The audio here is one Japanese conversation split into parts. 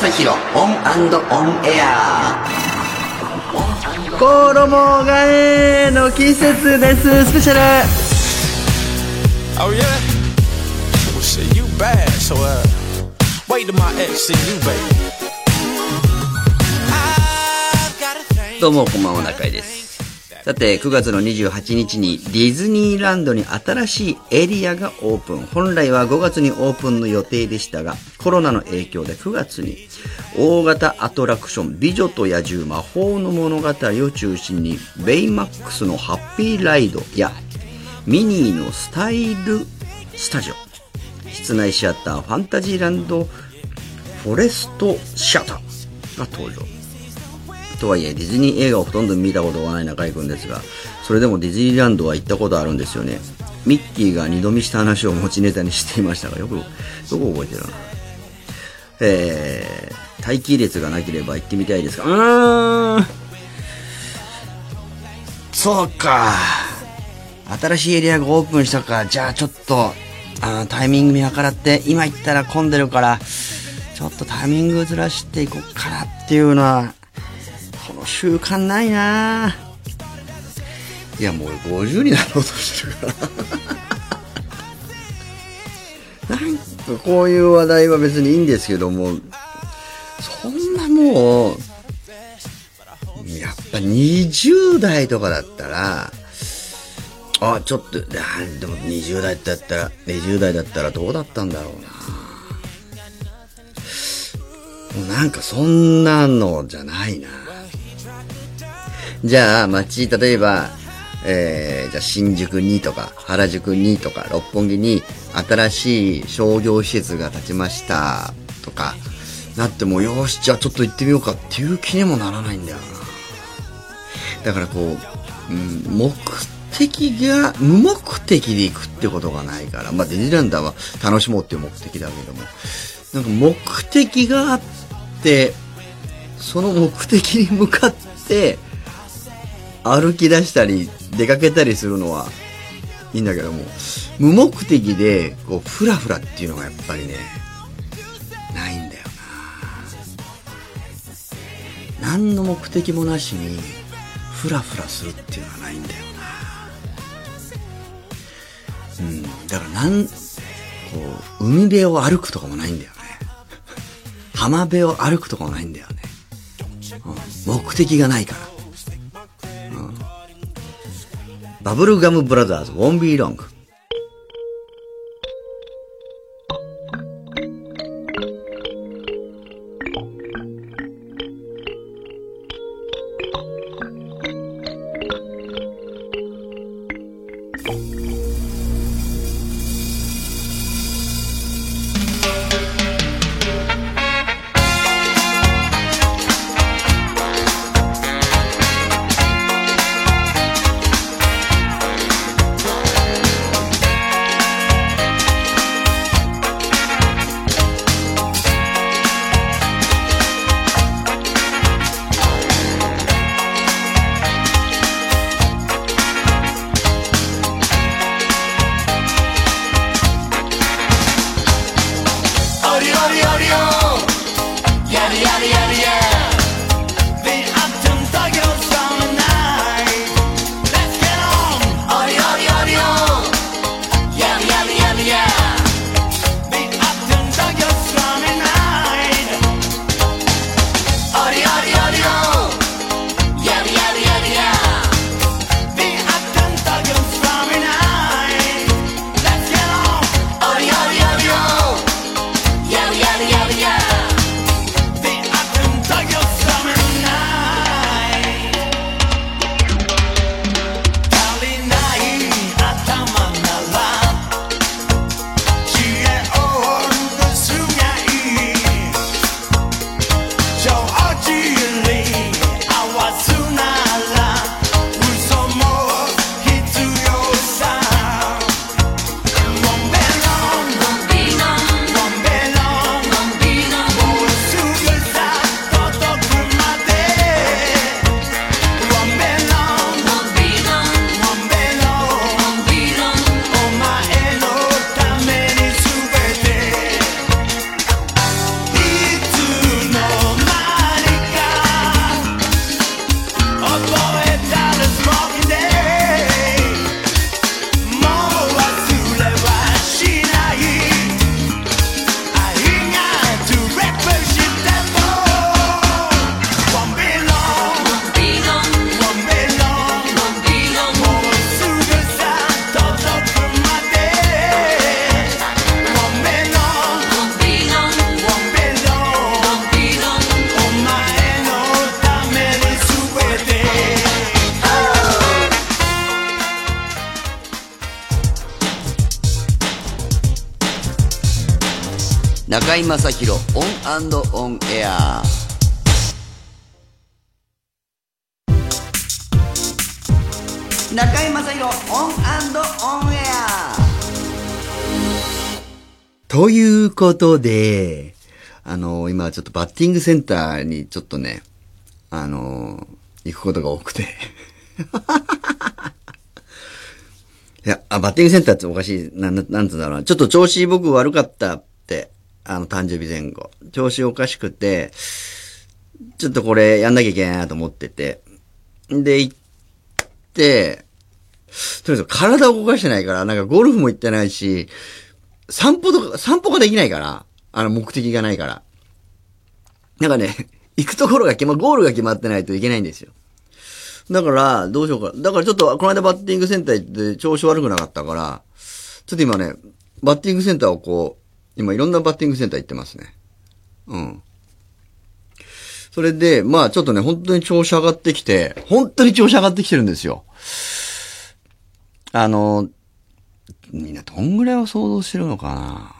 正広オンオンエア衣替えの季節ですスペシャル Oh yeah? Well shit, you bad, so uh wait till my ex see you, baby. I've got a thing. どうもこんばんは中居ですさて9月の28日にディズニーランドに新しいエリアがオープン本来は5月にオープンの予定でしたがコロナの影響で9月に大型アトラクション美女と野獣魔法の物語を中心にベイマックスのハッピーライドやミニーのスタイルスタジオ室内シアターファンタジーランドフォレストシアターが登場。とはいえディズニー映画をほとんど見たことがない中居君ですがそれでもディズニーランドは行ったことあるんですよね。ミッキーが二度見した話を持ちネタにしていましたがよくよく覚えてるな。えー、待機列がなければ行ってみたいですがうーん。そうか。新しいエリアがオープンしたか。じゃあちょっとあタイミング見計らって今行ったら混んでるからちょっとタイミングずらしていこっかなっていうのはこの習慣ないな。いやもう50になろうとしてるから。なんかこういう話題は別にいいんですけどもそんなもうやっぱ20代とかだったらあちょっとでも20代だったら20代だったらどうだったんだろうな。もうなんかそんなのじゃないな。じゃあ、街、例えば、えー、じゃ新宿にとか、原宿にとか、六本木に新しい商業施設が建ちましたとか、なっても、よし、じゃあちょっと行ってみようかっていう気にもならないんだよな。だからこう、うん、目的が、無目的で行くってことがないから、まあディズニーランドは楽しもうっていう目的だけども、なんか目的があって、その目的に向かって、歩き出したり出かけたりするのはいいんだけども無目的でこうフラフラっていうのがやっぱりねないんだよな。何の目的もなしにフラフラするっていうのはないんだよな。うん。だからなんこう海辺を歩くとかもないんだよね。浜辺を歩くとかもないんだよね、うん。目的がないから。バブルガムブラザーズ、Won't Be Long。t 中居正広オンオンエア中居正広オンオンエアということで、あの、今ちょっとバッティングセンターにちょっとね、あの、行くことが多くて。いや、あ、バッティングセンターっておかしい。な、ななんつうんだろうな。ちょっと調子僕悪かったって、あの、誕生日前後。調子おかしくて、ちょっとこれやんなきゃいけないなと思ってて。で、行って、とりあえず体を動かしてないから、なんかゴルフも行ってないし、散歩とか、散歩ができないから、あの、目的がないから。なんかね、行くところが決ま、ゴールが決まってないといけないんですよ。だから、どうしようか。だからちょっと、この間バッティングセンター行って調子悪くなかったから、ちょっと今ね、バッティングセンターをこう、今いろんなバッティングセンター行ってますね。うん。それで、まあちょっとね、本当に調子上がってきて、本当に調子上がってきてるんですよ。あの、みんなどんぐらいを想像してるのかな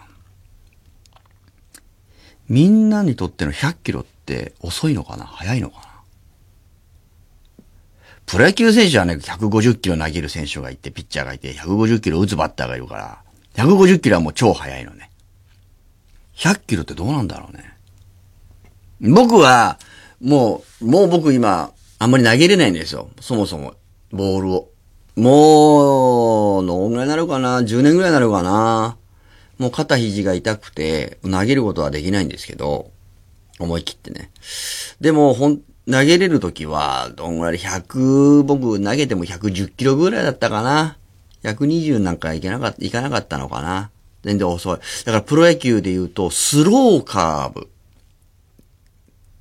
みんなにとっての100キロって遅いのかな早いのかなプロ野球選手はね、150キロ投げる選手がいて、ピッチャーがいて、150キロ打つバッターがいるから、150キロはもう超速いのね。100キロってどうなんだろうね。僕は、もう、もう僕今、あんまり投げれないんですよ。そもそも、ボールを。もう、どんぐらいになるかな ?10 年ぐらいになるかなもう肩肘が痛くて、投げることはできないんですけど、思い切ってね。でも、ほん、投げれるときは、どんぐらい100、僕投げても110キロぐらいだったかな。120なんかいけなかった、いかなかったのかな。全然遅い。だからプロ野球で言うと、スローカーブ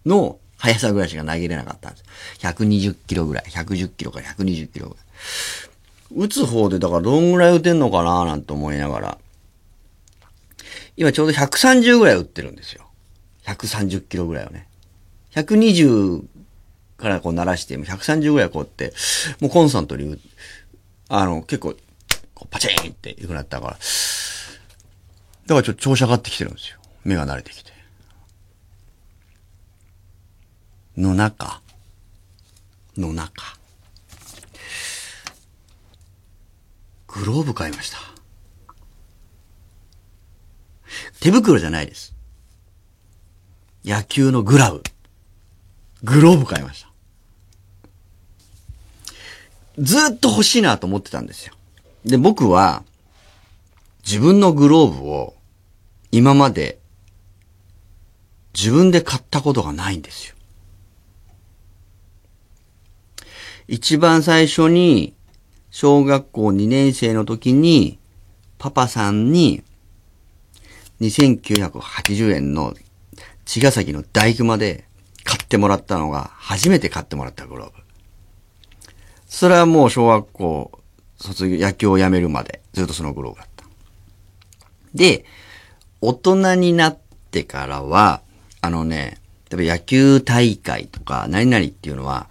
の速さぐらいしか投げれなかったんです。120キロぐらい。110キロから120キロぐらい。打つ方で、だからどんぐらい打てんのかななんて思いながら。今ちょうど130ぐらい打ってるんですよ。130キロぐらいをね。120からこう鳴らして、130ぐらいこうって、もうコンスタントに、あの、結構、パチーンって良くなったから。だからちょっと調子上がってきてるんですよ。目が慣れてきて。の中。の中。グローブ買いました。手袋じゃないです。野球のグラブ。グローブ買いました。ずっと欲しいなと思ってたんですよ。で、僕は、自分のグローブを、今まで、自分で買ったことがないんですよ。一番最初に、小学校2年生の時に、パパさんに、2980円の茅ヶ崎の大熊で買ってもらったのが、初めて買ってもらったグローブ。それはもう小学校卒業、野球をやめるまで、ずっとそのグローブだった。で、大人になってからは、あのね、例えば野球大会とか、何々っていうのは、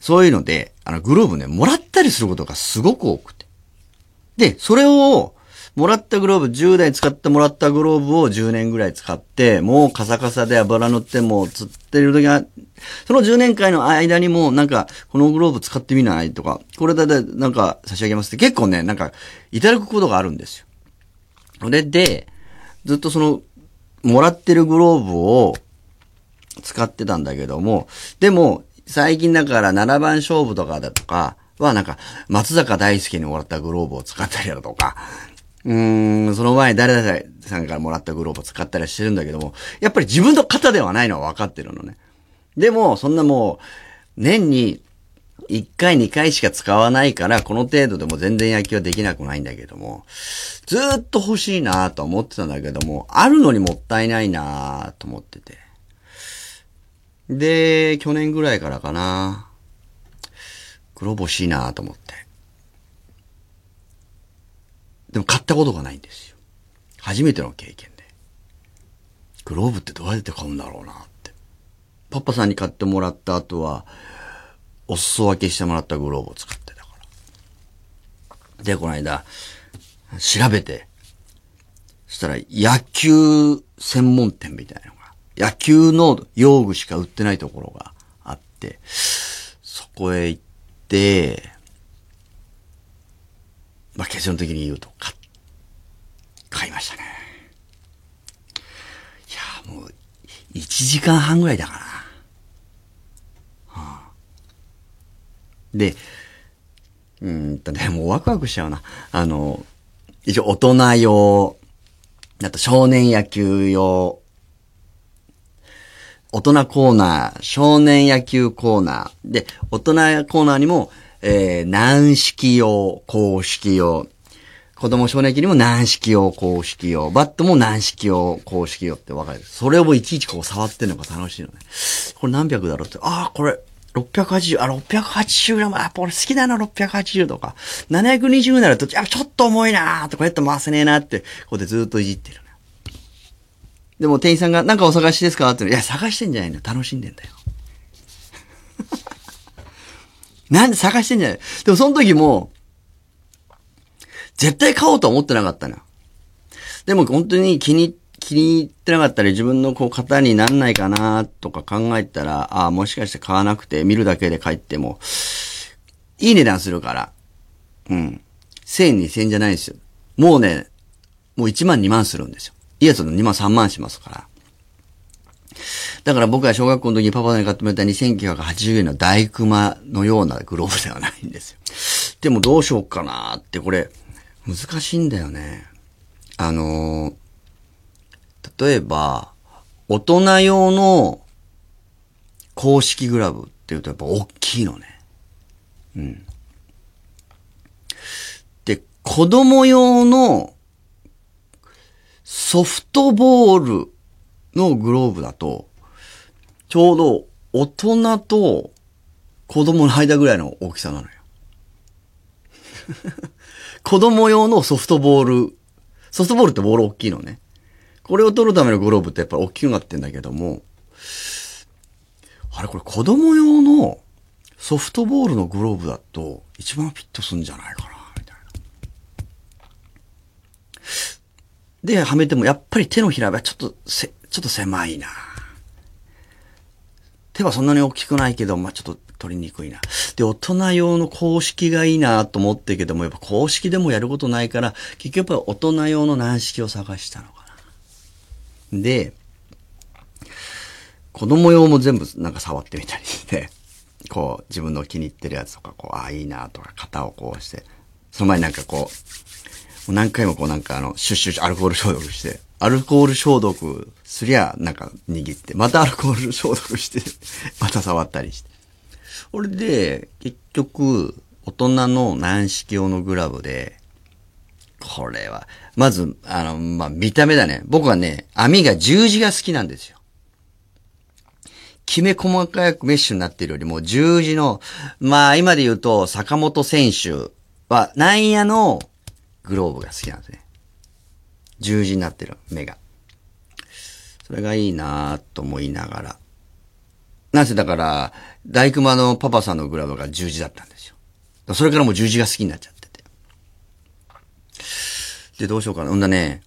そういうので、あの、グローブね、もらったりすることがすごく多くて。で、それを、もらったグローブ、10代使ってもらったグローブを10年ぐらい使って、もうカサカサで油乗ってもう釣ってる時が、その10年間の間にも、なんか、このグローブ使ってみないとか、これだでなんか差し上げますって結構ね、なんか、いただくことがあるんですよ。それで、ずっとその、もらってるグローブを使ってたんだけども、でも、最近だから7番勝負とかだとかはなんか、松坂大輔にもらったグローブを使ったりだとか、うーん、その前に誰々さんからもらったグローブを使ったりしてるんだけども、やっぱり自分の型ではないのは分かってるのね。でも、そんなもう、年に1回2回しか使わないから、この程度でも全然野球はできなくないんだけども、ずっと欲しいなと思ってたんだけども、あるのにもったいないなと思ってて。で、去年ぐらいからかな、グローブ欲しいなと思って。でも買ったことがないんですよ。初めての経験で。グローブってどうやって買うんだろうなって。パパさんに買ってもらった後は、お裾分けしてもらったグローブを使ってたから。で、この間、調べて、そしたら野球専門店みたいなのが、野球の用具しか売ってないところがあって、そこへ行って、まあ、結論的に言うと、買、買いましたね。いや、もう、1時間半ぐらいだから。はあで、うーんとね、もうワクワクしちゃうな。あの、一応大人用、あと少年野球用、大人コーナー、少年野球コーナー。で、大人コーナーにも、えー、軟式用、公式用。子供少年期にも軟式用、公式用。バットも軟式用、公式用って分かる。それをいちいちこう触ってんのが楽しいのね。これ何百だろうって。ああ、これ、680、あ、680グラム、あ、これ好きだな、680とか。720になると、あ、ちょっと重いなとか、やって回せねえなって、こうでずっといじってるでも店員さんが、なんかお探しですかって言うのいや、探してんじゃないの。楽しんでんだよ。なんで探してんじゃないでもその時も、絶対買おうと思ってなかったのよ。でも本当に気に入って、気に入ってなかったり、自分のこう型になんないかなとか考えたら、ああ、もしかして買わなくて、見るだけで帰っても、いい値段するから。うん。1000円2000円じゃないですよ。もうね、もう1万2万するんですよ。いいやつの2万3万しますから。だから僕が小学校の時にパパに買ってもらった2980円の大熊のようなグローブではないんですよ。でもどうしようかなって、これ、難しいんだよね。あのー例えば、大人用の公式グラブって言うとやっぱ大きいのね。うん。で、子供用のソフトボールのグローブだと、ちょうど大人と子供の間ぐらいの大きさなのよ。子供用のソフトボール、ソフトボールってボール大きいのね。これを取るためのグローブってやっぱり大きくなってんだけども、あれこれ子供用のソフトボールのグローブだと一番フィットすんじゃないかな、みたいな。で、はめてもやっぱり手のひらはちょっとせ、ちょっと狭いな。手はそんなに大きくないけど、まあ、ちょっと取りにくいな。で、大人用の公式がいいなと思ってけども、やっぱ公式でもやることないから、結局やっぱ大人用の軟式を探したのか。で、子供用も全部なんか触ってみたりして、こう、自分の気に入ってるやつとか、こう、ああ、いいなとか、型をこうして、その前になんかこう、もう何回もこうなんかあの、シュッシュッシュアルコール消毒して、アルコール消毒すりゃ、なんか握って、またアルコール消毒して、また触ったりして。これで、結局、大人の軟式用のグラブで、これは、まず、あの、まあ、見た目だね。僕はね、網が十字が好きなんですよ。きめ細かくメッシュになってるよりも、十字の、まあ、今で言うと、坂本選手は、内野のグローブが好きなんですね。十字になってる、目が。それがいいなぁと思いながら。なんせだから、大熊のパパさんのグラブが十字だったんですよ。それからもう十字が好きになっちゃってて。で、どうしようかな。ほんだね、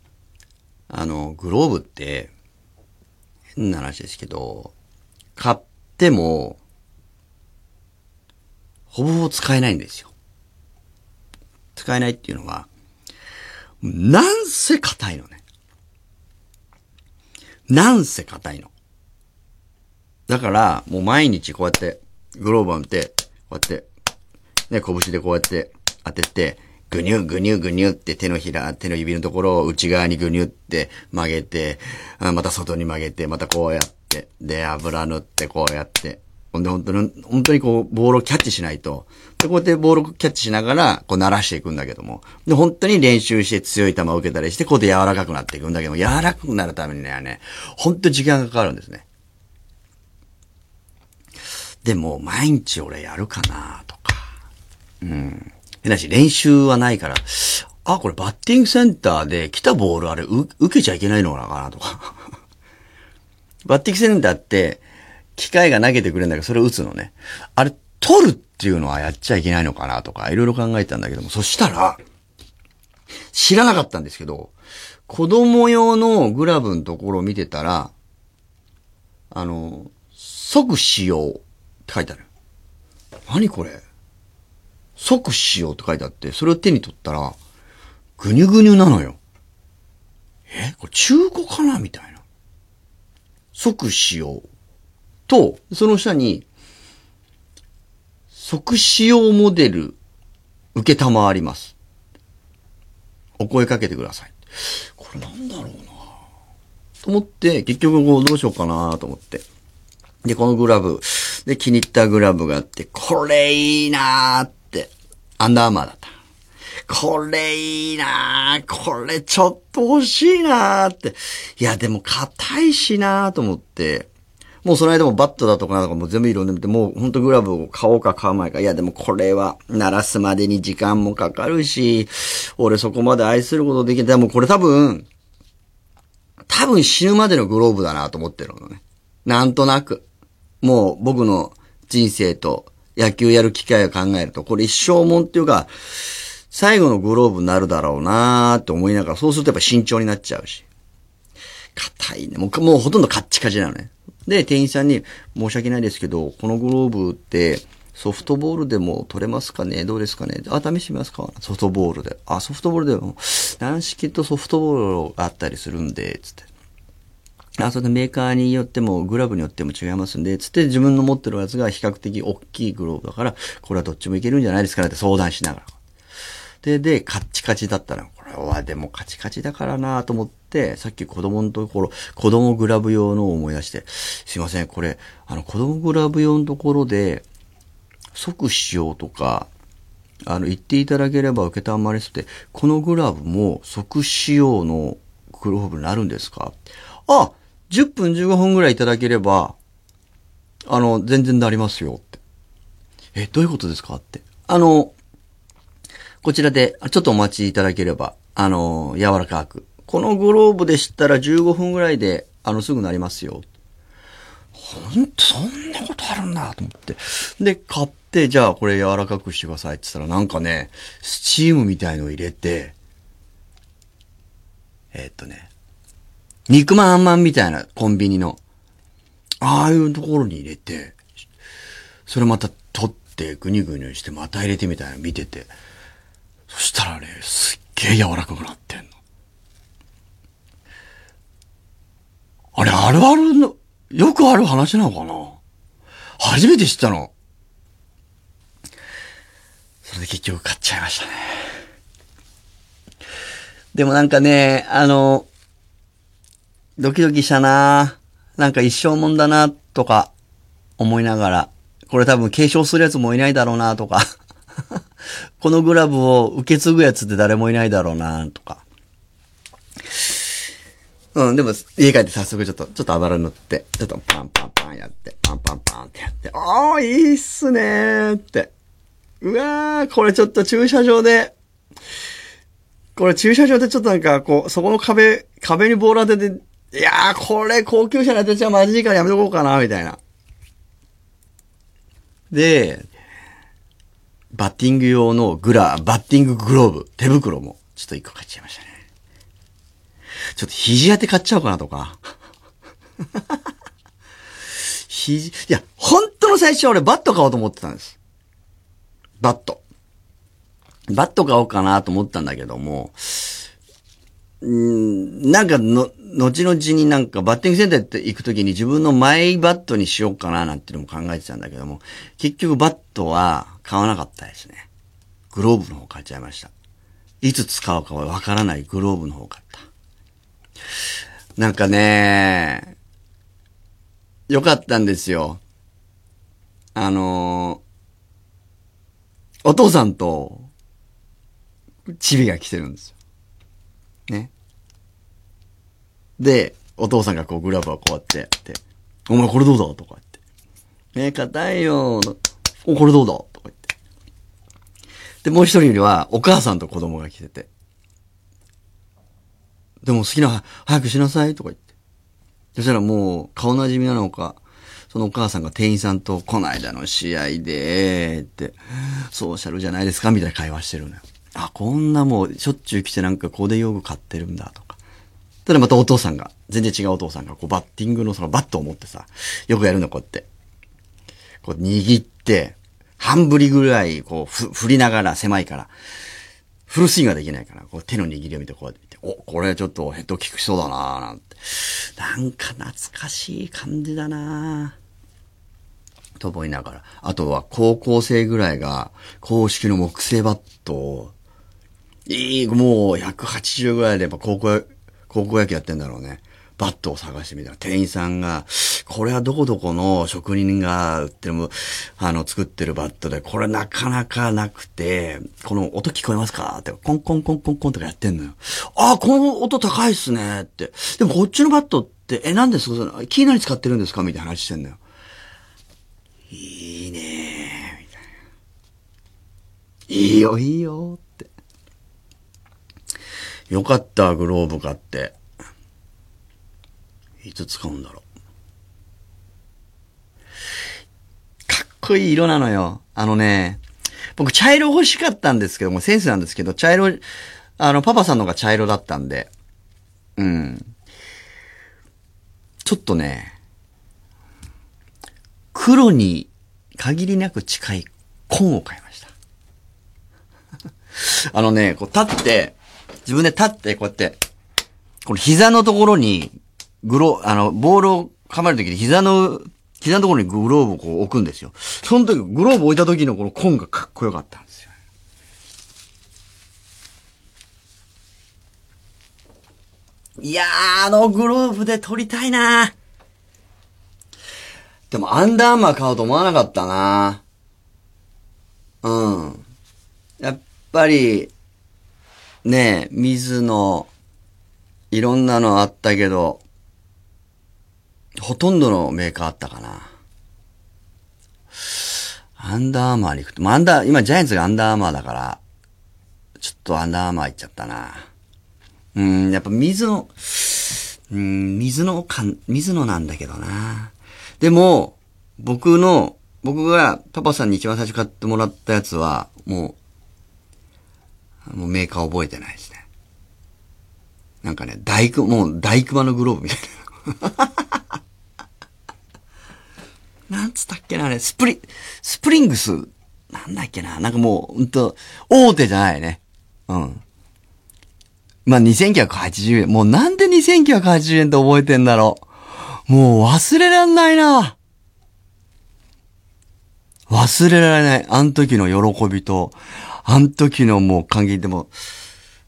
あの、グローブって、変な話ですけど、買っても、ほぼほぼ使えないんですよ。使えないっていうのは、なんせ硬いのね。なんせ硬いの。だから、もう毎日こうやって、グローブを見て、こうやって、ね、拳でこうやって当てて、ぐにゅぐにゅぐにゅって手のひら、手の指のところを内側にぐにゅって曲げて、また外に曲げて、またこうやって、で、油塗ってこうやって、ほんで、本当に、本当にこう、ボールをキャッチしないと。で、こうやってボールをキャッチしながら、こう、鳴らしていくんだけども。で、本当に練習して強い球を受けたりして、こうで柔らかくなっていくんだけども、柔らかくなるためにはね、本当に時間がかかるんですね。でも、毎日俺やるかなとか。うん。変なし、練習はないから、あ、これバッティングセンターで来たボールあれ、受けちゃいけないのかなとか。バッティングセンターって、機械が投げてくれるんだけど、それを打つのね。あれ、取るっていうのはやっちゃいけないのかなとか、いろいろ考えたんだけども、そしたら、知らなかったんですけど、子供用のグラブのところを見てたら、あの、即使用って書いてある。何これ？即使用って書いてあって、それを手に取ったら、ぐにゅぐにゅなのよ。え？これ中古かな？みたいな。即使用。と、その下に、即使用モデル、受けたまわります。お声かけてください。これなんだろうなと思って、結局こうどうしようかなと思って。で、このグラブ、で、気に入ったグラブがあって、これいいなーって、アンダーアーマーだった。これいいなーこれちょっと欲しいなーって。いや、でも硬いしなーと思って、もうその間もバットだとかなんかもう全部色塗って、もうほんとグラブを買おうか買う前か。いや、でもこれは鳴らすまでに時間もかかるし、俺そこまで愛することできない。でもこれ多分、多分死ぬまでのグローブだなと思ってるのね。なんとなく。もう僕の人生と野球やる機会を考えると、これ一生もんっていうか、最後のグローブになるだろうなーって思いながら、そうするとやっぱ慎重になっちゃうし。硬いね。もう、もうほとんどカッチカチなのね。で、店員さんに、申し訳ないですけど、このグローブって、ソフトボールでも取れますかね？どうですかね？あ、試してみますか？ソフトボールで。あ、ソフトボールでも、軟式とソフトボールがあったりするんで、つって。あ、それでメーカーによっても、グラブによっても違いますんで、つって自分の持ってるやつが比較的大きいグローブだから、これはどっちもいけるんじゃないですかねって相談しながら。で、で、カッチカチだったら、これはでもカチカチだからなと思って、さっき子供のところ、子供グラブ用のを思い出して、すいません、これ、あの、子供グラブ用のところで、即使用とか、あの、言っていただければ受けたまりすって、このグラブも即使用のグローブになるんですか？あ、10分15分ぐらいいただければ、あの、全然なりますよって。え、どういうことですか？って。あの、こちらで、ちょっとお待ちいただければ、あの、柔らかく。このグローブでしたら15分ぐらいで、あの、すぐなりますよ。ほんと、そんなことあるんだと思って。で、買って、じゃあこれ柔らかくしてくださいって言ったら、なんかね、スチームみたいのを入れて、えーっとね、肉まんあんまんみたいなコンビニの、ああいうところに入れて、それまた取ってぐにゅぐにしてまた入れてみたいな見てて、そしたらね、すっげえ柔らかくなってんの。あれ、あるあるの、よくある話なのかな？初めて知ったの。それで結局買っちゃいましたね。でもなんかね、あの、ドキドキしたななんか一生もんだなとか思いながら、これ多分継承するやつもいないだろうなとか、このグラブを受け継ぐやつって誰もいないだろうなとか。うん、でも家帰って早速ちょっと、ちょっとあばら塗って、ちょっとパンパンパンやって、パンパンパンってやって、ああ、いいっすねーって。うわー、これちょっと駐車場で、これ駐車場でちょっとなんか、こう、そこの壁、壁にボール当てて、いやー、これ高級車に当てちゃマジからやめとこうかな、みたいな。で、バッティング用のグラ、バッティンググローブ、手袋も、ちょっと一個買っちゃいましたね。ちょっと肘当て買っちゃおうかなとか。肘、いや、本当の最初は俺バット買おうと思ってたんです。バット。バット買おうかなと思ったんだけども、うんなんかの、後々になんかバッティングセンターって行くときに自分のマイバットにしようかななんていうのも考えてたんだけども、結局バットは買わなかったですね。グローブの方買っちゃいました。いつ使うかはわからないグローブの方買った。なんかね、よかったんですよ。あのーお父さんと、チビが来てるんですよ。ね。で、お父さんがこうグラブをこうやってやって、お前これどうだ？とか言って。ね硬いよお、これどうだ？とか言って。で、もう一人よりは、お母さんと子供が来てて。でも好きな、早くしなさいとか言って。そしたらもう、顔なじみなのか、そのお母さんが店員さんと、この間の試合で、って、ソーシャルじゃないですか？みたいな会話してるのよ。あ、こんなもう、しょっちゅう来てなんかコーデ用具買ってるんだと。ただまたお父さんが、全然違うお父さんが、こうバッティングのそのバットを持ってさ、よくやるのこうやって。こう握って、半振りぐらい、こう、ふ、振りながら狭いから、フルスイングができないから、こう手の握りを見てこうやって見て、お、これちょっとヘッド効きそうだなぁなんて。なんか懐かしい感じだなぁと思いながら。あとは高校生ぐらいが、公式の木製バットを、いい、もう180ぐらいでやっぱ高校、高校野球やってんだろうね。バットを探してみたら、店員さんが、これはどこどこの職人が売ってる、あの、作ってるバットで、これなかなかなくて、この音聞こえますか？って、コンコンコンコンコンとかやってんのよ。あ、この音高いっすねって。でもこっちのバットって、え、なんですかその、キー何使ってるんですか？みたいな話してんのよ。いいねみたいな。いいよ、いいよ。よかった、グローブ買って。いつ使うんだろう。かっこいい色なのよ。あのね、僕茶色欲しかったんですけども、センスなんですけど、茶色、あの、パパさんのが茶色だったんで、うん。ちょっとね、黒に限りなく近い紺を買いました。あのね、こう立って、自分で立って、こうやって、この膝のところに、グロ、あの、ボールを構えるときに膝の、膝のところにグローブをこう置くんですよ。その時、グローブ置いた時のこの紺がかっこよかったんですよ。いやー、あのグローブで撮りたいなでも、アンダーマー買うと思わなかったなうん。やっぱり、ねえ、水野、いろんなのあったけど、ほとんどのメーカーあったかな。アンダーアーマーに行くと、まあ、アンダー、今ジャイアンツがアンダーアーマーだから、ちょっとアンダーアーマー行っちゃったな。うん、やっぱ水野、うん、水野感、水野なんだけどな。でも、僕の、僕がパパさんに一番最初買ってもらったやつは、もう、もうメーカー覚えてないですね。なんかね、大工、もう大熊のグローブみたいな。なんつったっけな、あれ、スプリ、スプリングス、なんだっけな、なんかもう、ほんと、大手じゃないね。うん。まあ、2980円。もうなんで2980円って覚えてんだろう。もう忘れらんないな。忘れられない。あの時の喜びと、あの時のもう感激でも、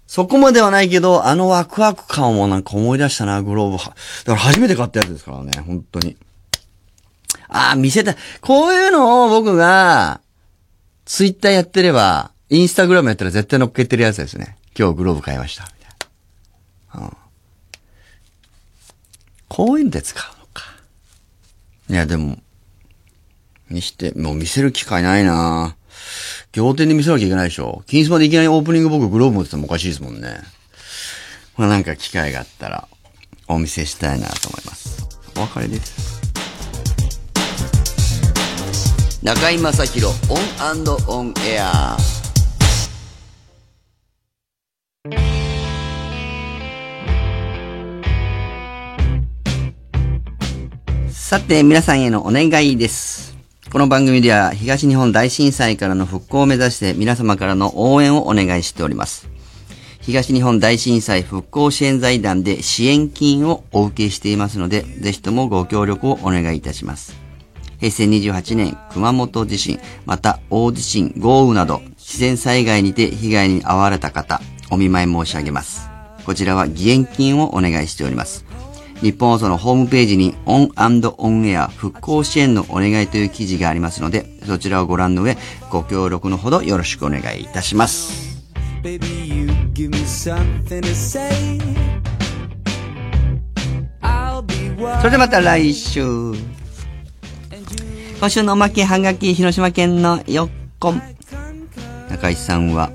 そこまではないけど、あのワクワク感をなんか思い出したな、グローブ。だから初めて買ったやつですからね、本当に。ああ、見せた。こういうのを僕が、ツイッターやってれば、インスタグラムやったら絶対乗っけてるやつですね。今日グローブ買いました。みたいな。うん。こういうので使うのか。いや、でも、にして、もう見せる機会ないな仰天で見せなきゃいけないでしょ。金スマでいきなりオープニング僕グローブ持っててもおかしいですもんね。まあなんか機会があったら、お見せしたいなと思います。お別れです。中居正広オンオンエアさて、皆さんへのお願いです。この番組では東日本大震災からの復興を目指して皆様からの応援をお願いしております。東日本大震災復興支援財団で支援金をお受けしていますので、ぜひともご協力をお願いいたします。平成28年熊本地震、また大地震、豪雨など自然災害にて被害に遭われた方、お見舞い申し上げます。こちらは義援金をお願いしております。ニッポン放送のホームページにオンオンエア復興支援のお願いという記事がありますので、そちらをご覧の上、ご協力のほどよろしくお願いいたします。Baby, you give me something to say. I'll be それではまた来週。今週のおまけはがき、広島県のよっこん。中井さんは、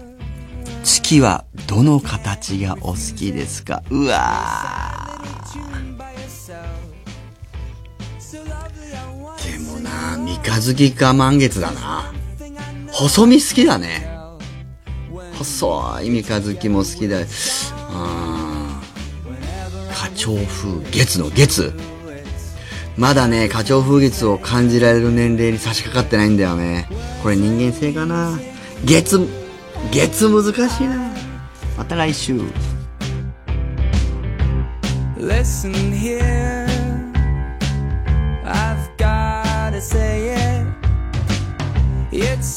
月はどの形がお好きですか？うわーでもな、三日月か満月だな。細身好きだね。細い三日月も好きだ。あー花鳥風月の月。まだね、花鳥風月を感じられる年齢に差し掛かってないんだよね。これ人間性かな月、月難しいな。また来週。Listen here, I've gotta say it. It's